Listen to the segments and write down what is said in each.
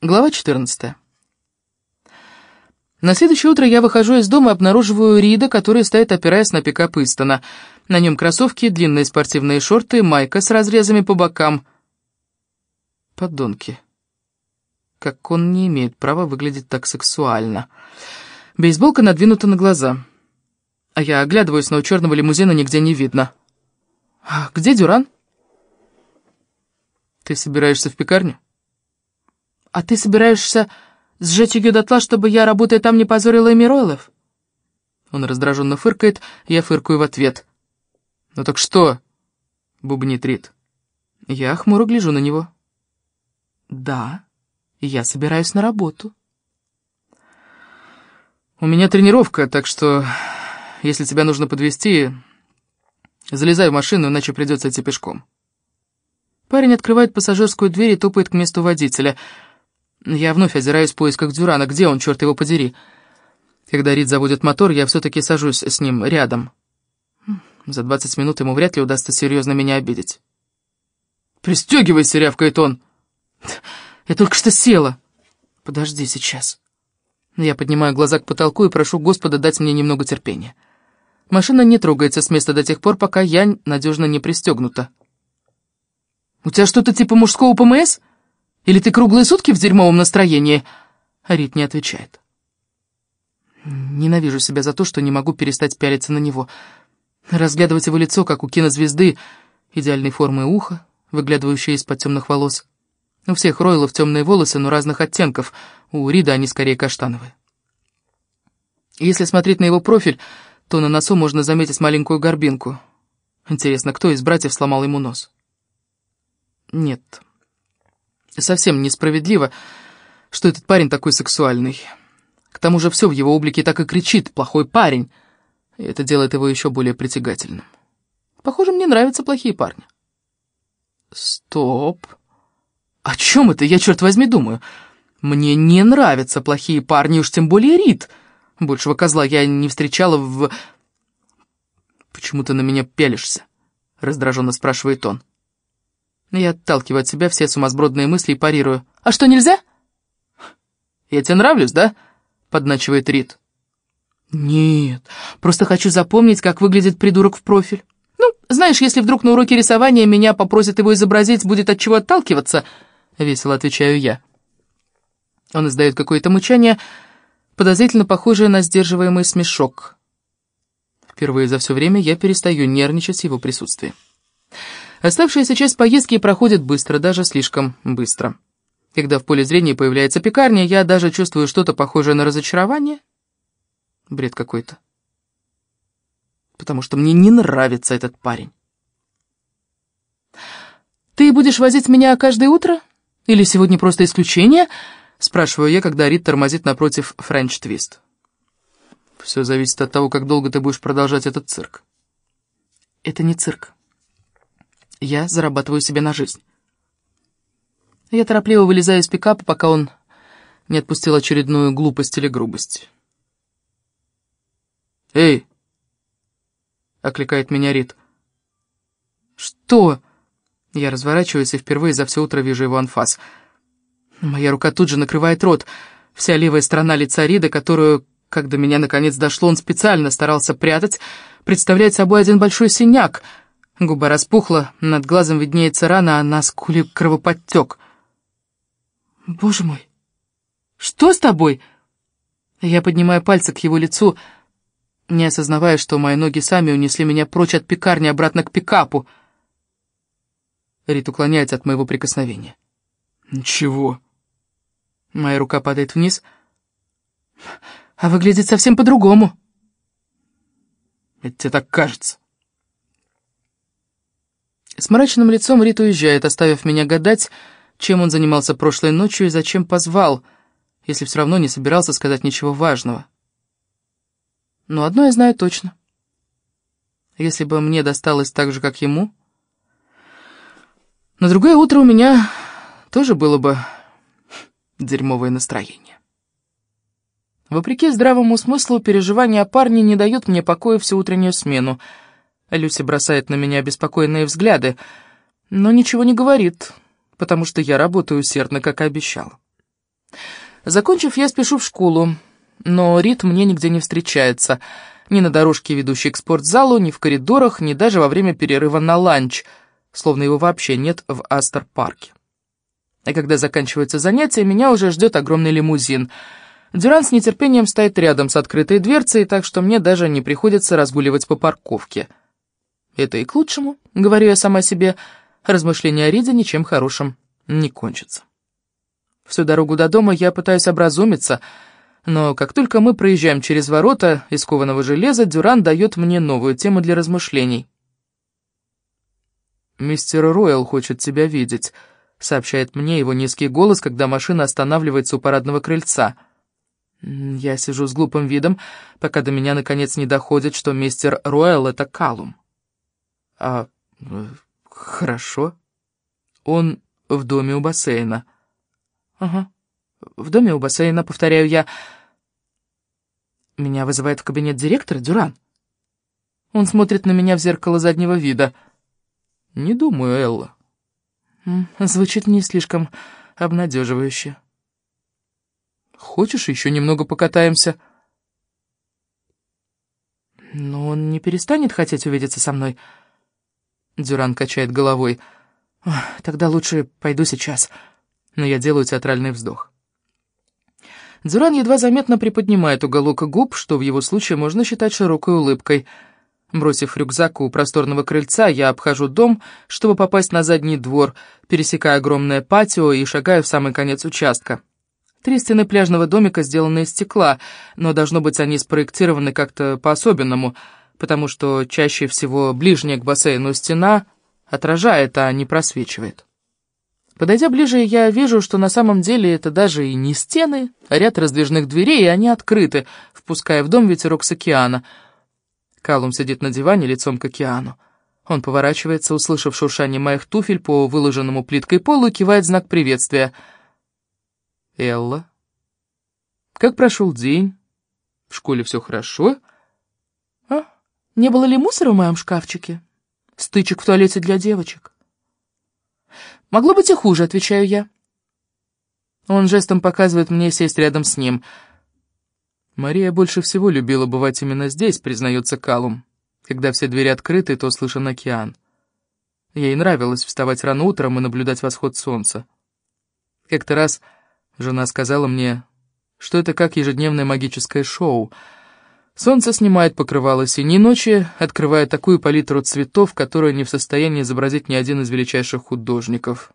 Глава 14. На следующее утро я выхожу из дома и обнаруживаю Рида, который стоит, опираясь на пикап Истона. На нем кроссовки, длинные спортивные шорты, майка с разрезами по бокам. Подонки. Как он не имеет права выглядеть так сексуально. Бейсболка надвинута на глаза. А я оглядываюсь, но у черного лимузина нигде не видно. «А «Где Дюран?» «Ты собираешься в пекарню?» «А ты собираешься сжечь ее дотла, чтобы я, работая там, не позорила Эмиройлов?» Он раздраженно фыркает, я фыркаю в ответ. «Ну так что?» — бубнит Рит. Я хмуро гляжу на него. «Да, я собираюсь на работу». «У меня тренировка, так что, если тебя нужно подвести, залезай в машину, иначе придется идти пешком». Парень открывает пассажирскую дверь и топает к месту водителя — я вновь озираюсь в поисках Дюрана. Где он, черт его подери? Когда Рид заводит мотор, я все-таки сажусь с ним рядом. За двадцать минут ему вряд ли удастся серьезно меня обидеть. «Пристегивайся!» — рявкает он. «Я только что села!» «Подожди сейчас!» Я поднимаю глаза к потолку и прошу Господа дать мне немного терпения. Машина не трогается с места до тех пор, пока я надежно не пристегнута. «У тебя что-то типа мужского ПМС?» Или ты круглые сутки в дерьмовом настроении?» Рит не отвечает. Ненавижу себя за то, что не могу перестать пялиться на него. Разглядывать его лицо, как у кинозвезды, идеальной формы уха, выглядывающее из-под темных волос. У всех Ройлов темные волосы, но разных оттенков. У Рида они скорее каштановые. Если смотреть на его профиль, то на носу можно заметить маленькую горбинку. Интересно, кто из братьев сломал ему нос? Нет, Совсем несправедливо, что этот парень такой сексуальный. К тому же все в его облике так и кричит «плохой парень», и это делает его еще более притягательным. Похоже, мне нравятся плохие парни. Стоп. О чем это я, черт возьми, думаю? Мне не нравятся плохие парни, уж тем более Рит. Большего козла я не встречала в... Почему ты на меня пялишься? Раздраженно спрашивает он. Я отталкиваю от себя все сумасбродные мысли и парирую. «А что, нельзя?» «Я тебе нравлюсь, да?» — подначивает Рит. «Нет, просто хочу запомнить, как выглядит придурок в профиль. Ну, знаешь, если вдруг на уроке рисования меня попросят его изобразить, будет от чего отталкиваться», — весело отвечаю я. Он издает какое-то мычание, подозрительно похожее на сдерживаемый смешок. Впервые за все время я перестаю нервничать в его присутствии. Оставшаяся часть поездки проходит быстро, даже слишком быстро. Когда в поле зрения появляется пекарня, я даже чувствую что-то похожее на разочарование. Бред какой-то. Потому что мне не нравится этот парень. «Ты будешь возить меня каждое утро? Или сегодня просто исключение?» Спрашиваю я, когда Рид тормозит напротив Френч Твист. «Все зависит от того, как долго ты будешь продолжать этот цирк». «Это не цирк. Я зарабатываю себе на жизнь. Я торопливо вылезаю из пикапа, пока он не отпустил очередную глупость или грубость. «Эй!» — окликает меня Рит. «Что?» Я разворачиваюсь и впервые за все утро вижу его анфас. Моя рука тут же накрывает рот. Вся левая сторона лица Рида, которую, как до меня наконец дошло, он специально старался прятать, представляет собой один большой синяк — Губа распухла, над глазом виднеется рана, а на скуле кровоподтек. «Боже мой! Что с тобой?» Я поднимаю пальцы к его лицу, не осознавая, что мои ноги сами унесли меня прочь от пекарни обратно к пикапу. Рит уклоняется от моего прикосновения. «Ничего». Моя рука падает вниз, а выглядит совсем по-другому. «Это тебе так кажется». С мрачным лицом Рит уезжает, оставив меня гадать, чем он занимался прошлой ночью и зачем позвал, если все равно не собирался сказать ничего важного. Но одно я знаю точно. Если бы мне досталось так же, как ему, на другое утро у меня тоже было бы дерьмовое настроение. Вопреки здравому смыслу, переживания о парне не дают мне покоя всю утреннюю смену — Люси бросает на меня беспокойные взгляды, но ничего не говорит, потому что я работаю усердно, как и обещал. Закончив, я спешу в школу, но Рит мне нигде не встречается. Ни на дорожке, ведущей к спортзалу, ни в коридорах, ни даже во время перерыва на ланч, словно его вообще нет в Астер-парке. И когда заканчиваются занятия, меня уже ждет огромный лимузин. Дюран с нетерпением стоит рядом с открытой дверцей, так что мне даже не приходится разгуливать по парковке. Это и к лучшему, говорю я сама себе, размышления о Риде ничем хорошим не кончатся. Всю дорогу до дома я пытаюсь образумиться, но как только мы проезжаем через ворота из кованого железа, Дюран дает мне новую тему для размышлений. «Мистер Ройл хочет тебя видеть», — сообщает мне его низкий голос, когда машина останавливается у парадного крыльца. Я сижу с глупым видом, пока до меня наконец не доходит, что мистер Ройл — это Калум. А, хорошо. Он в доме у бассейна. Ага, в доме у бассейна, повторяю я. Меня вызывает в кабинет директор Дюран. Он смотрит на меня в зеркало заднего вида. Не думаю, Элла. Звучит не слишком обнадеживающе. Хочешь, еще немного покатаемся? Но он не перестанет хотеть увидеться со мной. Дюран качает головой. Тогда лучше пойду сейчас. Но я делаю театральный вздох. Дюран едва заметно приподнимает уголок губ, что в его случае можно считать широкой улыбкой — Бросив рюкзак у просторного крыльца, я обхожу дом, чтобы попасть на задний двор, пересекая огромное патио и шагаю в самый конец участка. Три стены пляжного домика сделаны из стекла, но должно быть они спроектированы как-то по-особенному, потому что чаще всего ближняя к бассейну стена отражает, а не просвечивает. Подойдя ближе, я вижу, что на самом деле это даже и не стены, а ряд раздвижных дверей, и они открыты, впуская в дом ветерок с океана — Калум сидит на диване лицом к океану. Он поворачивается, услышав шуршание моих туфель по выложенному плиткой полу и кивает знак приветствия. «Элла, как прошел день? В школе все хорошо?» «А, не было ли мусора в моем шкафчике? Стычек в туалете для девочек?» «Могло быть и хуже», — отвечаю я. Он жестом показывает мне сесть рядом с ним — Мария больше всего любила бывать именно здесь, признается Калум. Когда все двери открыты, то слышен океан. Ей нравилось вставать рано утром и наблюдать восход солнца. Как-то раз жена сказала мне, что это как ежедневное магическое шоу. Солнце снимает покрывало синей ночи, открывая такую палитру цветов, которую не в состоянии изобразить ни один из величайших художников.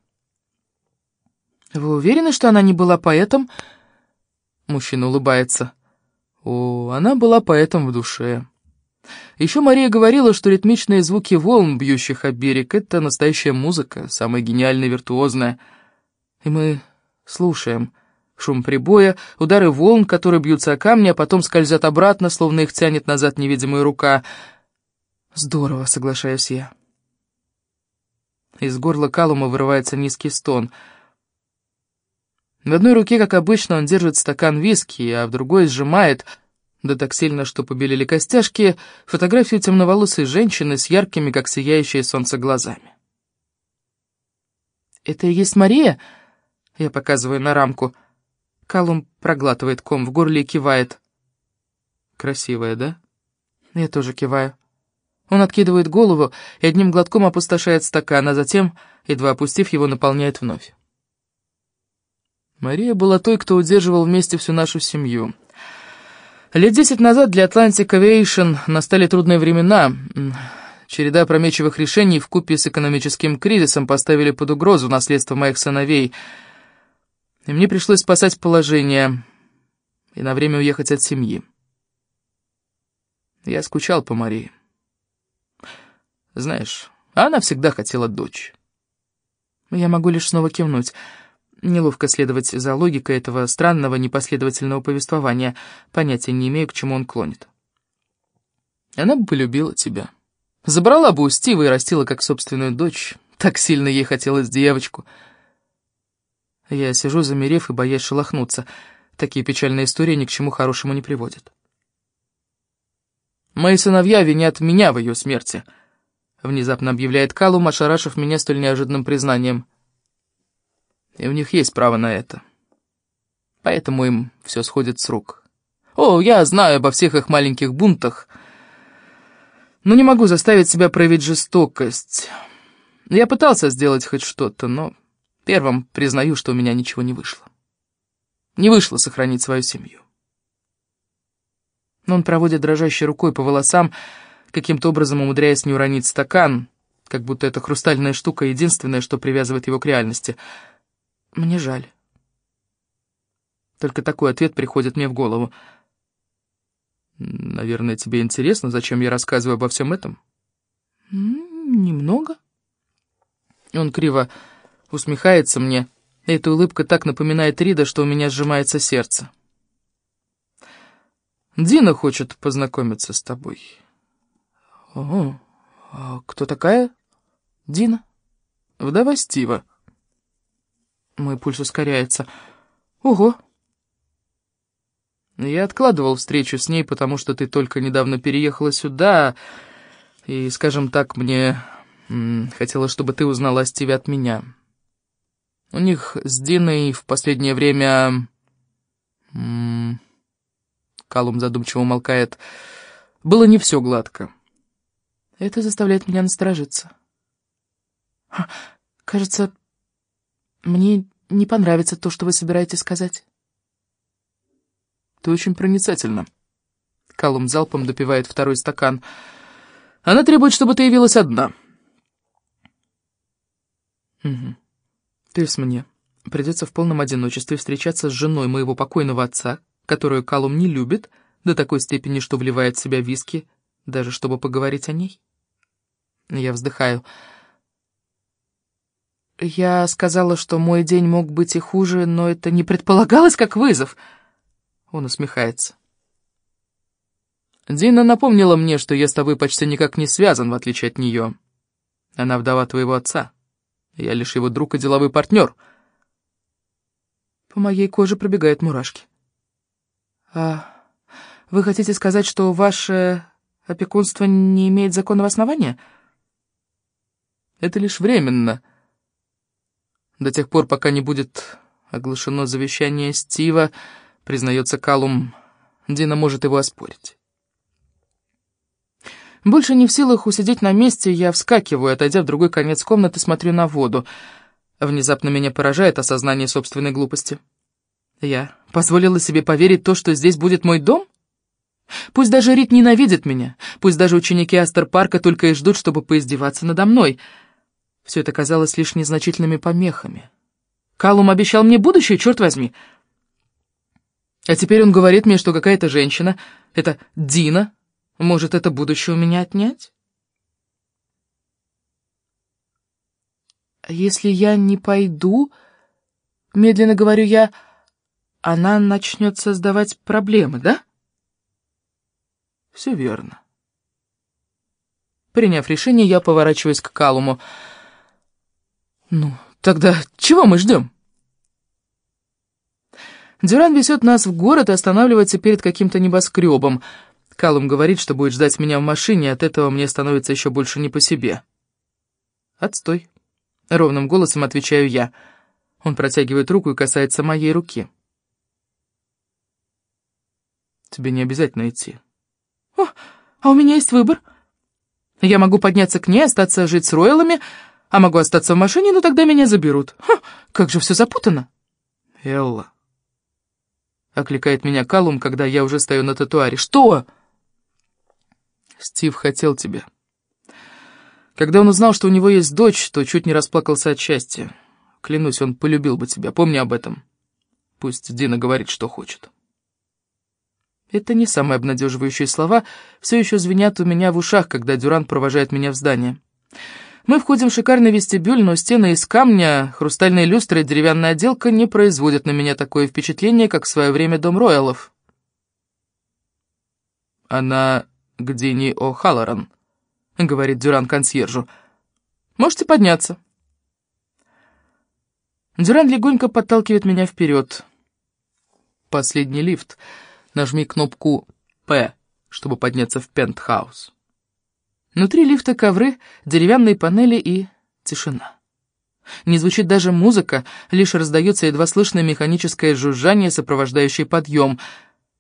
«Вы уверены, что она не была поэтом?» Мужчина улыбается. О, она была поэтом в душе. Еще Мария говорила, что ритмичные звуки волн, бьющих о берег, — это настоящая музыка, самая гениальная, виртуозная. И мы слушаем шум прибоя, удары волн, которые бьются о камни, а потом скользят обратно, словно их тянет назад невидимая рука. Здорово, соглашаюсь я. Из горла Калума вырывается низкий стон — в одной руке, как обычно, он держит стакан виски, а в другой сжимает, да так сильно, что побелели костяшки, фотографию темноволосой женщины с яркими, как сияющее солнце, глазами. «Это и есть Мария?» Я показываю на рамку. Калум проглатывает ком в горле и кивает. «Красивая, да?» Я тоже киваю. Он откидывает голову и одним глотком опустошает стакан, а затем, едва опустив его, наполняет вновь. Мария была той, кто удерживал вместе всю нашу семью. Лет десять назад для Atlantic Aviation настали трудные времена. Череда промечивых решений в купе с экономическим кризисом поставили под угрозу наследство моих сыновей. И мне пришлось спасать положение и на время уехать от семьи. Я скучал по Марии. Знаешь, она всегда хотела дочь. Я могу лишь снова кивнуть. Неловко следовать за логикой этого странного непоследовательного повествования, понятия не имею, к чему он клонит. Она бы полюбила тебя. Забрала бы у Стива и растила как собственную дочь. Так сильно ей хотелось девочку. Я сижу, замерев и боясь шелохнуться. Такие печальные истории ни к чему хорошему не приводят. «Мои сыновья винят меня в ее смерти», — внезапно объявляет Калум, ошарашив меня столь неожиданным признанием. И у них есть право на это. поэтому им все сходит с рук. О, я знаю обо всех их маленьких бунтах, но не могу заставить себя проявить жестокость. Я пытался сделать хоть что-то, но первым признаю, что у меня ничего не вышло. Не вышло сохранить свою семью. Но он проводит дрожащей рукой по волосам, каким-то образом умудряясь не уронить стакан, как будто эта хрустальная штука единственное, что привязывает его к реальности. Мне жаль. Только такой ответ приходит мне в голову. Наверное, тебе интересно, зачем я рассказываю обо всем этом? Немного. Он криво усмехается мне. Эта улыбка так напоминает Рида, что у меня сжимается сердце. Дина хочет познакомиться с тобой. Ого, а кто такая? Дина? Вдова Стива. Мой пульс ускоряется. Ого. Я откладывал встречу с ней, потому что ты только недавно переехала сюда, и, скажем так, мне хотелось, чтобы ты узнала о Стиве от меня. У них с Диной в последнее время... Калум задумчиво умолкает. Было не все гладко. Это заставляет меня насторожиться. Кажется, мне не понравится то, что вы собираетесь сказать. Ты очень проницательна. Калум залпом допивает второй стакан. Она требует, чтобы ты явилась одна. Угу. То есть мне придется в полном одиночестве встречаться с женой моего покойного отца, которую Калум не любит, до такой степени, что вливает в себя виски, даже чтобы поговорить о ней? Я вздыхаю. Я сказала, что мой день мог быть и хуже, но это не предполагалось как вызов — он усмехается. Дина напомнила мне, что я с тобой почти никак не связан, в отличие от нее. Она вдова твоего отца. Я лишь его друг и деловой партнер. По моей коже пробегают мурашки. А вы хотите сказать, что ваше опекунство не имеет законного основания? Это лишь временно. До тех пор, пока не будет оглашено завещание Стива, признается Калум, Дина может его оспорить. Больше не в силах усидеть на месте, я вскакиваю, отойдя в другой конец комнаты, смотрю на воду. Внезапно меня поражает осознание собственной глупости. Я позволила себе поверить то, что здесь будет мой дом? Пусть даже Рит ненавидит меня, пусть даже ученики Астер-парка только и ждут, чтобы поиздеваться надо мной. Все это казалось лишь незначительными помехами. Калум обещал мне будущее, черт возьми. А теперь он говорит мне, что какая-то женщина, это Дина, может это будущее у меня отнять? Если я не пойду, медленно говорю я, она начнет создавать проблемы, да? Все верно. Приняв решение, я поворачиваюсь к Калуму. Ну, тогда чего мы ждем? Дюран везет нас в город и останавливается перед каким-то небоскребом. Калум говорит, что будет ждать меня в машине, от этого мне становится еще больше не по себе. «Отстой», — ровным голосом отвечаю я. Он протягивает руку и касается моей руки. «Тебе не обязательно идти». «О, а у меня есть выбор. Я могу подняться к ней, остаться жить с Ройлами, а могу остаться в машине, но тогда меня заберут. Ха, как же все запутано». «Элла, — окликает меня Калум, когда я уже стою на татуаре. «Что?» «Стив хотел тебя. Когда он узнал, что у него есть дочь, то чуть не расплакался от счастья. Клянусь, он полюбил бы тебя, помни об этом. Пусть Дина говорит, что хочет». Это не самые обнадеживающие слова, все еще звенят у меня в ушах, когда Дюран провожает меня в здание. Мы входим в шикарный вестибюль, но стены из камня, хрустальные люстры и деревянная отделка не производят на меня такое впечатление, как в свое время дом Роялов. «Она к Дини О'Халлоран», — говорит Дюран консьержу. «Можете подняться». Дюран легонько подталкивает меня вперед. Последний лифт. Нажми кнопку «П», чтобы подняться в пентхаус. Внутри лифта ковры, деревянные панели и тишина. Не звучит даже музыка, лишь раздается едва слышное механическое жужжание, сопровождающее подъем.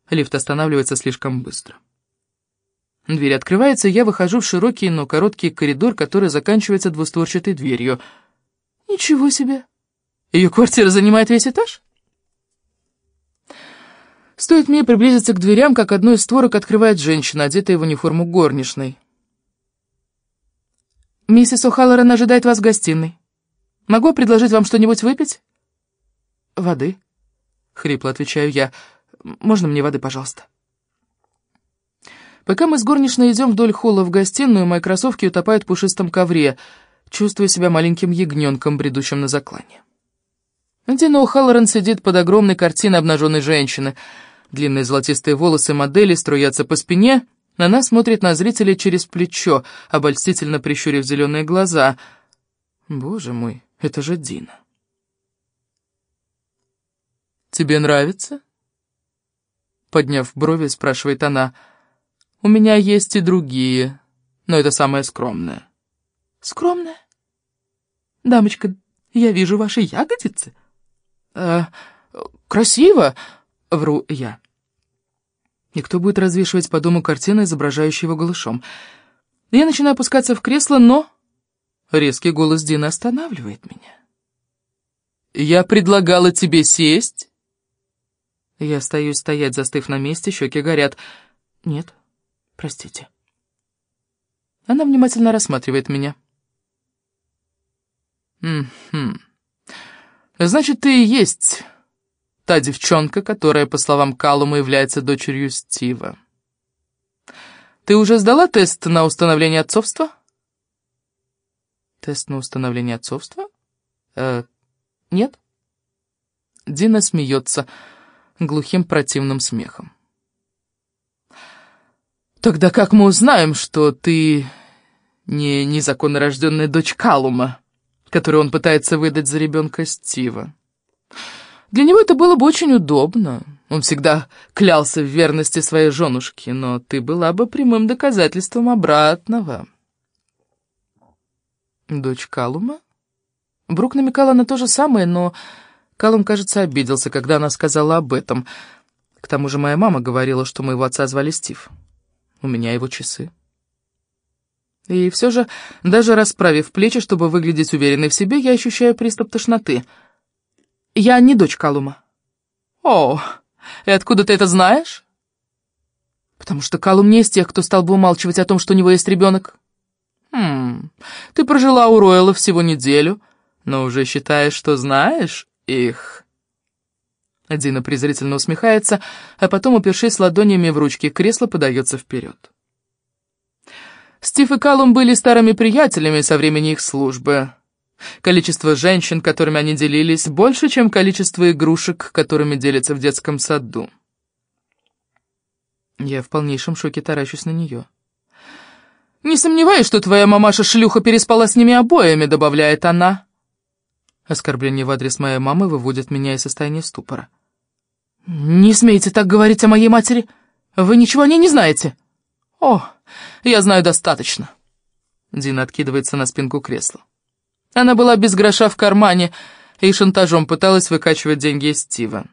Лифт останавливается слишком быстро. Дверь открывается, я выхожу в широкий, но короткий коридор, который заканчивается двустворчатой дверью. Ничего себе! Ее квартира занимает весь этаж? Стоит мне приблизиться к дверям, как одну из створок открывает женщина, одетая в униформу горничной. «Миссис О'Халлоран ожидает вас в гостиной. Могу предложить вам что-нибудь выпить?» «Воды», — хрипло отвечаю я. «Можно мне воды, пожалуйста?» Пока мы с горничной идем вдоль холла в гостиную, мои кроссовки утопают в пушистом ковре, чувствуя себя маленьким ягненком, бредущим на заклане. Дина О'Халлоран сидит под огромной картиной обнаженной женщины. Длинные золотистые волосы модели струятся по спине, она смотрит на зрителей через плечо, обольстительно прищурив зеленые глаза. Боже мой, это же Дина. «Тебе нравится?» Подняв брови, спрашивает она. «У меня есть и другие, но это самое скромное». «Скромное? Дамочка, я вижу ваши ягодицы». «Э, красиво!» — вру я. И кто будет развешивать по дому картины, изображающие его голышом? Я начинаю опускаться в кресло, но... Резкий голос Дины останавливает меня. «Я предлагала тебе сесть?» Я остаюсь стоять, застыв на месте, щеки горят. «Нет, простите». Она внимательно рассматривает меня. «М-хм. Значит, ты и есть та девчонка, которая, по словам Калума, является дочерью Стива. Ты уже сдала тест на установление отцовства? Тест на установление отцовства? Э, нет. Дина смеется глухим противным смехом. Тогда как мы узнаем, что ты не незаконно рожденная дочь Калума, которую он пытается выдать за ребенка Стива? Для него это было бы очень удобно. Он всегда клялся в верности своей женушке, но ты была бы прямым доказательством обратного. Дочь Калума? Брук намекала на то же самое, но Калум, кажется, обиделся, когда она сказала об этом. К тому же моя мама говорила, что моего отца звали Стив. У меня его часы. И все же, даже расправив плечи, чтобы выглядеть уверенной в себе, я ощущаю приступ тошноты — я не дочь Калума. О, и откуда ты это знаешь? Потому что Калум не из тех, кто стал бы умалчивать о том, что у него есть ребенок. Хм, ты прожила у Ройла всего неделю, но уже считаешь, что знаешь их. Дина презрительно усмехается, а потом, упершись ладонями в ручки кресла, подается вперед. Стив и Калум были старыми приятелями со времени их службы. Количество женщин, которыми они делились, больше, чем количество игрушек, которыми делятся в детском саду. Я в полнейшем шоке таращусь на нее. «Не сомневаюсь, что твоя мамаша-шлюха переспала с ними обоими», — добавляет она. Оскорбление в адрес моей мамы выводит меня из состояния ступора. «Не смейте так говорить о моей матери. Вы ничего о ней не знаете». «О, я знаю достаточно». Дина откидывается на спинку кресла. Она была без гроша в кармане и шантажом пыталась выкачивать деньги из Стива.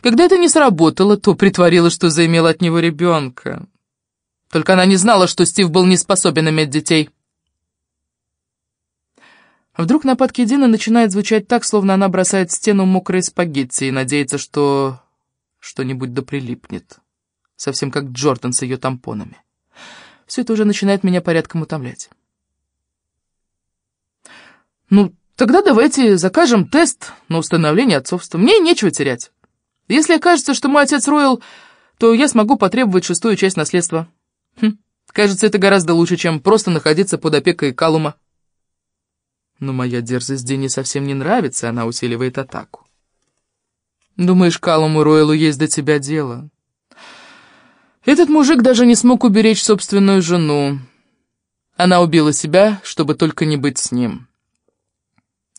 Когда это не сработало, то притворила, что заимела от него ребенка. Только она не знала, что Стив был не способен иметь детей. Вдруг нападки Дины начинают звучать так, словно она бросает в стену мокрые спагетти и надеется, что что-нибудь доприлипнет. Совсем как Джордан с ее тампонами. Все это уже начинает меня порядком утомлять. «Ну, тогда давайте закажем тест на установление отцовства. Мне нечего терять. Если окажется, что мой отец Ройл, то я смогу потребовать шестую часть наследства. Хм, кажется, это гораздо лучше, чем просто находиться под опекой Калума». Но моя дерзость Дени совсем не нравится, она усиливает атаку. «Думаешь, Калуму Ройлу есть до тебя дело?» Этот мужик даже не смог уберечь собственную жену. Она убила себя, чтобы только не быть с ним.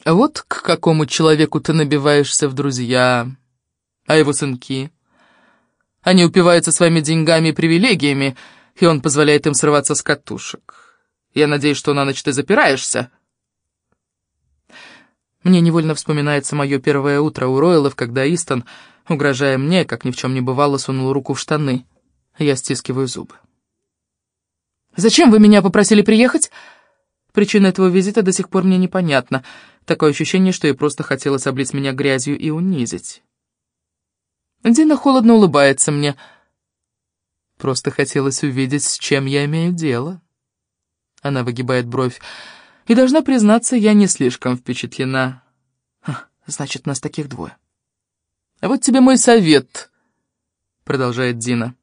Вот к какому человеку ты набиваешься в друзья. А его сынки? Они упиваются своими деньгами и привилегиями, и он позволяет им срываться с катушек. Я надеюсь, что на ночь ты запираешься. Мне невольно вспоминается мое первое утро у Ройлов, когда Истон, угрожая мне, как ни в чем не бывало, сунул руку в штаны. Я стискиваю зубы. «Зачем вы меня попросили приехать?» Причина этого визита до сих пор мне непонятна. Такое ощущение, что ей просто хотелось облить меня грязью и унизить. Дина холодно улыбается мне. Просто хотелось увидеть, с чем я имею дело. Она выгибает бровь. И должна признаться, я не слишком впечатлена. Значит, нас таких двое. А вот тебе мой совет, продолжает Дина.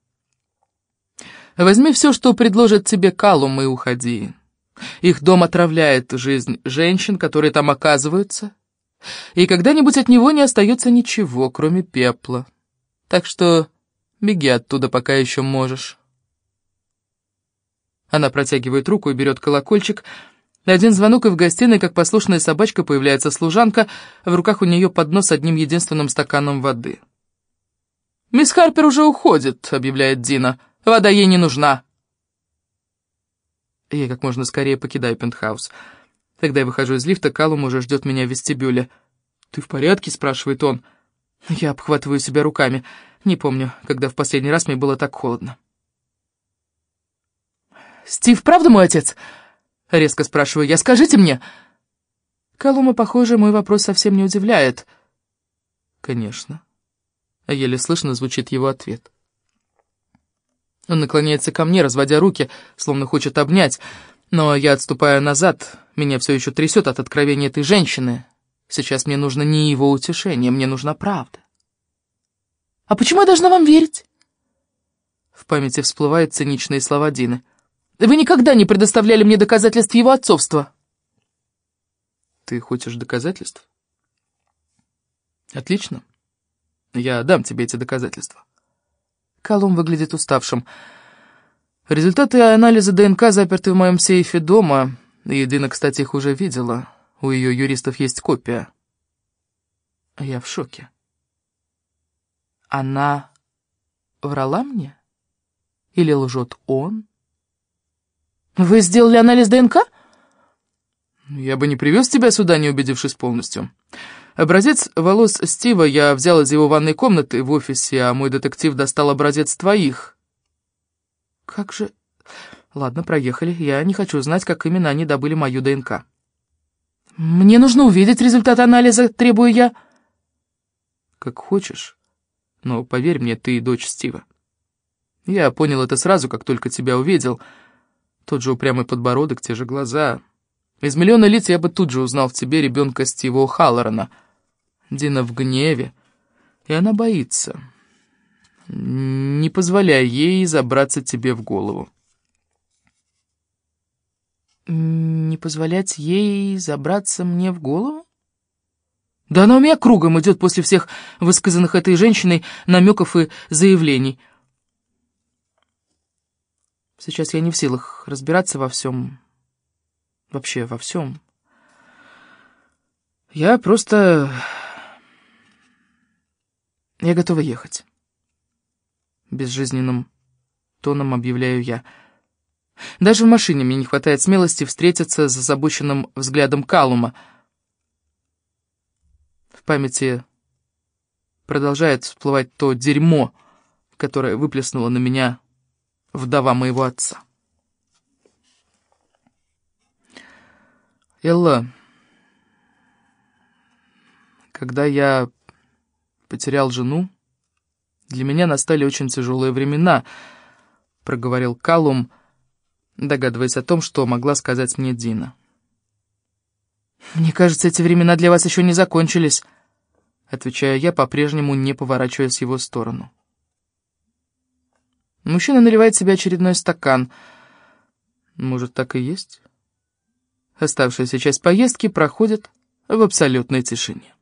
Возьми все, что предложит тебе Калум, и уходи. Их дом отравляет жизнь женщин, которые там оказываются, и когда-нибудь от него не остается ничего, кроме пепла. Так что беги оттуда, пока еще можешь. Она протягивает руку и берет колокольчик. Один звонок, и в гостиной, как послушная собачка, появляется служанка, в руках у нее поднос с одним единственным стаканом воды. «Мисс Харпер уже уходит», — объявляет Дина. «Вода ей не нужна». Я как можно скорее покидаю пентхаус. Когда я выхожу из лифта, Калум уже ждет меня в вестибюле. «Ты в порядке?» — спрашивает он. Я обхватываю себя руками. Не помню, когда в последний раз мне было так холодно. «Стив, правда мой отец?» — резко спрашиваю я. «Скажите мне!» Колума, похоже, мой вопрос совсем не удивляет. «Конечно». Еле слышно звучит его ответ. Он наклоняется ко мне, разводя руки, словно хочет обнять, но я отступаю назад, меня все еще трясет от откровения этой женщины. Сейчас мне нужно не его утешение, мне нужна правда. «А почему я должна вам верить?» В памяти всплывают циничные слова Дины. «Вы никогда не предоставляли мне доказательств его отцовства». «Ты хочешь доказательств?» «Отлично. Я дам тебе эти доказательства». Колум выглядит уставшим. Результаты анализа ДНК заперты в моем сейфе дома, и Дина, кстати, их уже видела. У ее юристов есть копия. Я в шоке. Она врала мне? Или лжет он? Вы сделали анализ ДНК? Я бы не привез тебя сюда, не убедившись полностью. Образец волос Стива я взял из его ванной комнаты в офисе, а мой детектив достал образец твоих. Как же... Ладно, проехали. Я не хочу знать, как именно они добыли мою ДНК. «Мне нужно увидеть результат анализа, требую я». «Как хочешь, но поверь мне, ты дочь Стива. Я понял это сразу, как только тебя увидел. Тот же упрямый подбородок, те же глаза. Из миллиона лиц я бы тут же узнал в тебе ребенка Стива О'Халлорана. Дина в гневе, и она боится. Не позволяй ей забраться тебе в голову не позволять ей забраться мне в голову? Да она у меня кругом идет после всех высказанных этой женщиной намеков и заявлений. Сейчас я не в силах разбираться во всем, вообще во всем. Я просто... Я готова ехать. Безжизненным тоном объявляю я — даже в машине мне не хватает смелости встретиться с озабоченным взглядом Калума. В памяти продолжает всплывать то дерьмо, которое выплеснуло на меня вдова моего отца. Элла, когда я потерял жену, для меня настали очень тяжелые времена, проговорил Калум, — догадываясь о том, что могла сказать мне Дина. «Мне кажется, эти времена для вас еще не закончились», — отвечаю я, по-прежнему не поворачиваясь в его сторону. Мужчина наливает себе очередной стакан. Может, так и есть? Оставшаяся часть поездки проходит в абсолютной тишине.